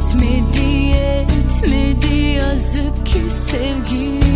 Yetmedi yetmedi yazık ki sevgi.